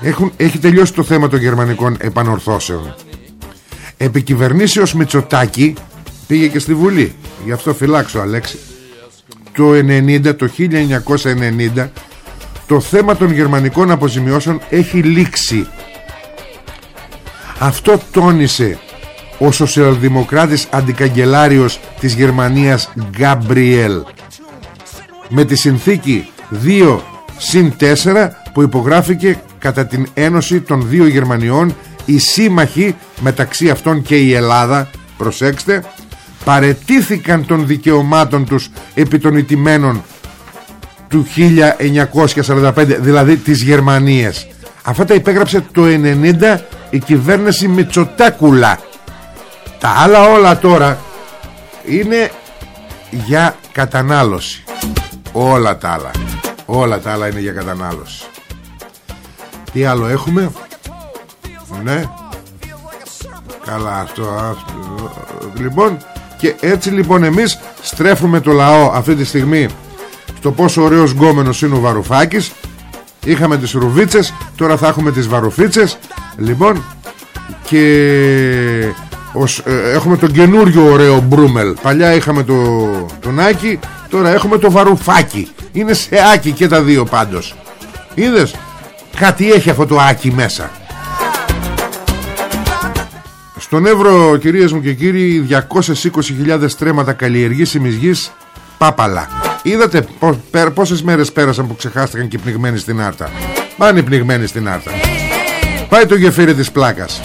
έχουν, έχει τελειώσει το θέμα των γερμανικών επανορθώσεων. Επικυβερνήσεως Μητσοτάκη πήγε και στη Βουλή. Γι' αυτό φυλάξω Αλέξη. Το 90, το 1990 το θέμα των γερμανικών αποζημιώσεων έχει λήξει. Αυτό τόνισε ο σοσιαλδημοκράτης αντικαγκελάριος της Γερμανίας Γκάμπριελ. Με τη συνθήκη 2 συν 4 που υπογράφηκε κατά την ένωση των δύο Γερμανιών οι σύμμαχοι μεταξύ αυτών και η Ελλάδα. Προσέξτε παρετήθηκαν των δικαιωμάτων τους επί των ιτημένων του 1945 δηλαδή της Γερμανίας. Αυτά τα υπέγραψε το 90 η κυβέρνηση Μητσοτάκουλα. Τα άλλα όλα τώρα είναι για κατανάλωση όλα τα άλλα. Όλα τα άλλα είναι για κατανάλωση. Τι άλλο έχουμε; Ναι. Καλά αυτό, αυτό. λοιπόν και έτσι λοιπόν εμείς στρέφουμε το λαό αυτή τη στιγμή στο πόσο ωραίος γκόμενος είναι ο Βαρουφάκης. Είχαμε τις ρουβίτσες τώρα θα έχουμε τις βαρουφίτσες. Λοιπόν και ως, ε, έχουμε τον καινούριο ωραίο Μπρούμελ. Παλιά είχαμε το, τον Άκη τώρα έχουμε το Βαρουφάκι. Είναι σε Άκη και τα δύο πάντως. Είδες; Κάτι έχει αυτό το Άκη μέσα. Στον Εύρο κυρίες μου και κύριοι 220.000 στρέμματα καλλιεργήσιμης γης πάπαλα. Είδατε πόσες μέρες πέρασαν που ξεχάστηκαν και πνιγμένοι στην Άρτα; Πάνε πνιγμένοι στην Άρτα. Πάει το γεφύρι της πλάκας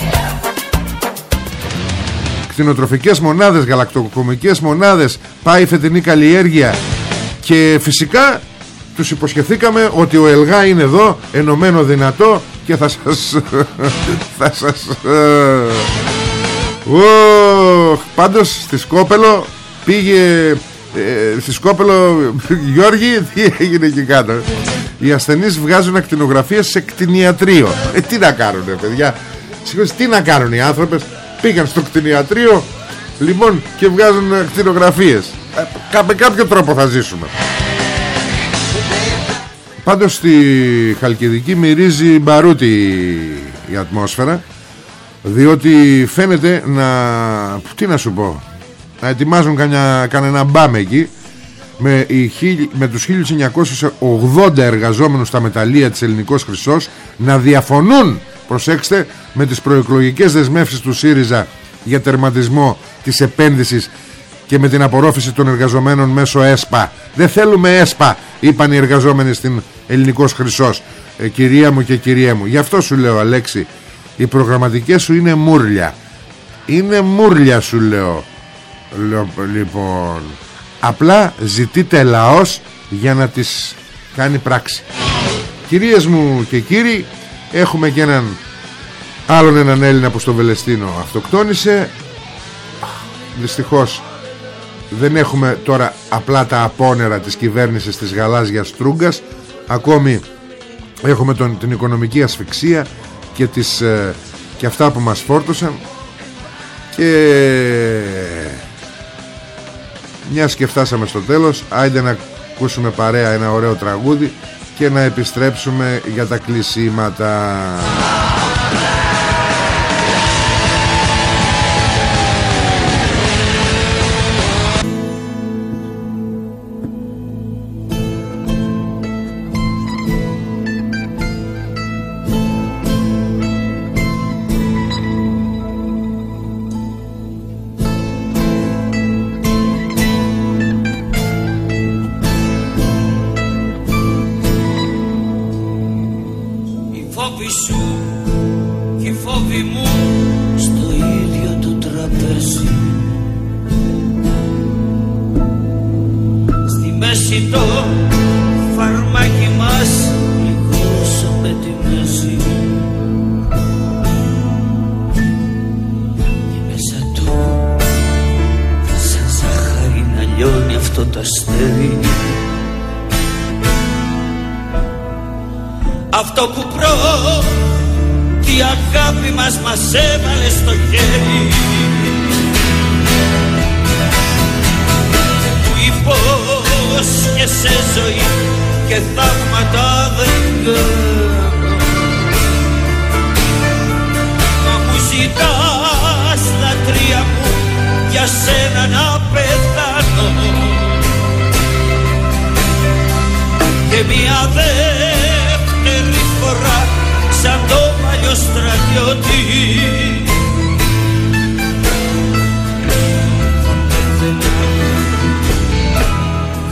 Κτηνοτροφικές μονάδες, γαλακτοκομικές μονάδες Πάει η φετινή καλλιέργεια. Και φυσικά τους υποσχεθήκαμε ότι ο Ελγά είναι εδώ Ενωμένο δυνατό Και θα σας Θα σας Οχ, πάντως στη Σκόπελο πήγε ε, στη Σκόπελο Γιώργη τι έγινε εκεί κάτω. Οι ασθενείς βγάζουν ακτινογραφίες σε κτηνιατρίο. Ε τι να κάνουν παιδιά. Συγχωρείτε, τι να κάνουν οι άνθρωποι πήγαν στο κτηνιατρίο λοιπόν και βγάζουν ακτινογραφίες ε, με κάποιο τρόπο θα ζήσουμε. Πάντως στη Χαλκιδική μυρίζει μπαρούτι η ατμόσφαιρα διότι φαίνεται να... τι να σου πω να ετοιμάζουν κανένα, κανένα μπάμ εκεί με, οι, με τους 1980 εργαζόμενους στα μεταλλεία της Ελληνικός Χρυσός να διαφωνούν προσέξτε με τις προεκλογικές δεσμεύσεις του ΣΥΡΙΖΑ για τερματισμό της επένδυσης και με την απορρόφηση των εργαζομένων μέσω ΕΣΠΑ. Δεν θέλουμε ΕΣΠΑ είπαν οι εργαζόμενοι στην Ελληνικός Χρυσός. Ε, κυρία μου και κυρία μου γι' αυτό σου λέω Αλέξη οι προγραμματικές σου είναι μούρλια είναι μούρλια σου λέω Λοιπόν Απλά ζητείτε λαός Για να τις κάνει πράξη Κυρίες μου και κύριοι Έχουμε και έναν Άλλον έναν Έλληνα που στο Βελεστίνο Αυτοκτόνησε. Δυστυχώς Δεν έχουμε τώρα απλά τα απόνερα Της κυβέρνησης της γαλάζιας Τρούγκας Ακόμη Έχουμε τον, την οικονομική ασφυξία Και, τις, ε, και αυτά που μας φόρτωσαν. Και μιας και φτάσαμε στο τέλος Άιντε να ακούσουμε παρέα ένα ωραίο τραγούδι Και να επιστρέψουμε για τα κλεισίματα πόδι μου στο ίδιο το τραπέζι. Στη μέση το φαρμάκι μας γλυκώσαμε τη μέση. Και μέσα του σαν ζάχαρη να λιώνει αυτό το αστέρι. Αυτό που πρώτα τι αγάπη μας μας έβαλε στο χέρι. Που υπόσχεσαι ζωή και θαύματα δεν κάνω να μου ζητάς τα τρία μου για σένα να πεθάνω. Και μια δε στρατιώτη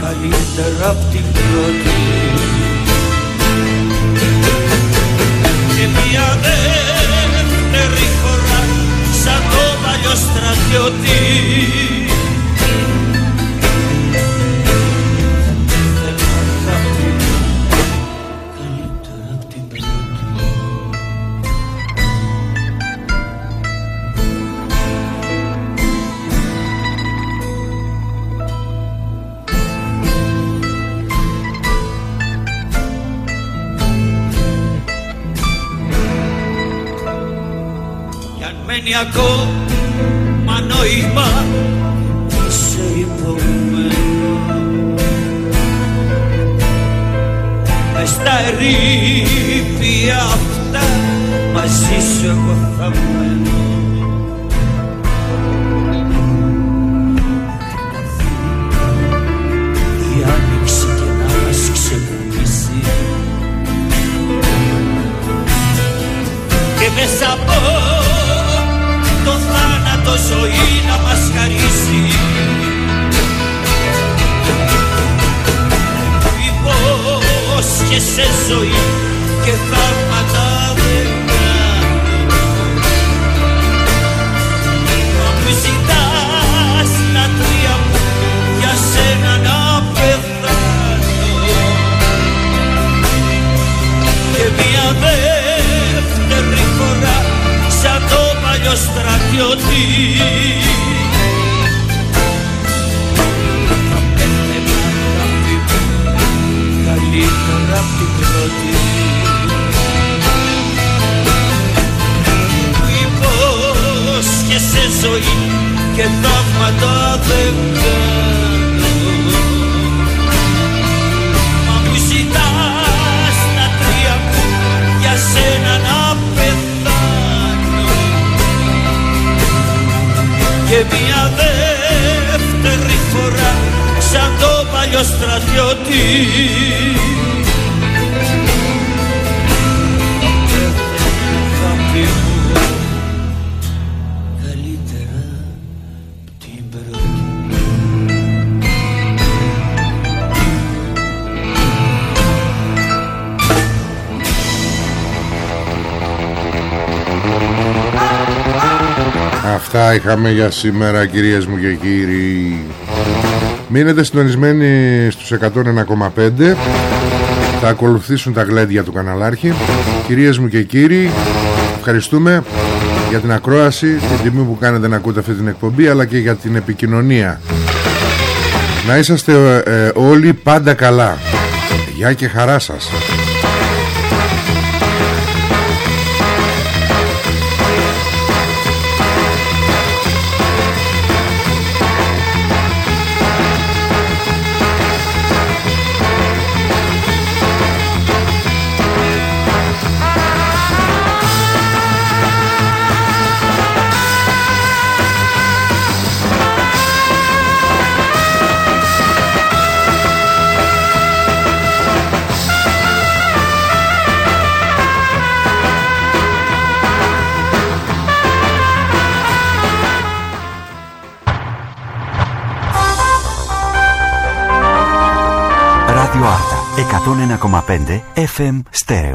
Καλύτερα απ' την πρώτη. Και μια δεύτερη φορά σαν το παλιό στρατιώτη είναι ακόμα νόημα σε υπομένο Μες στα ερήπια αυτά μαζί σου εγώ θα μένω και να μας ξεκουνήσει και μέσα από θάνατο ζωή να μας χαρίσει. Υπόσχεσαι ζωή και θαύματα δεν κάνω Μα μου ζητάς τα τρία μου για σένα να πεθάνω. Και μια δεύτερη το παλιό στρατιώτη θα πέθαινα αγάπη μου καλύτερα απ' την πρώτη. Μου υπόσχεσαι ζωή και θαύματα δεν κάνω και μια δεύτερη φορά σαν το παλιό στρατιώτη Αυτά είχαμε για σήμερα κυρίες μου και κύριοι. Μείνετε συντονισμένοι στους 101,5 Θα ακολουθήσουν τα γλέντια του καναλάρχη. Κυρίες μου και κύριοι Ευχαριστούμε για την ακρόαση Την τιμή που κάνετε να ακούτε αυτή την εκπομπή Αλλά και για την επικοινωνία. Να είσαστε ε, ε, όλοι πάντα καλά. Γεια και χαρά σας FM Stereo.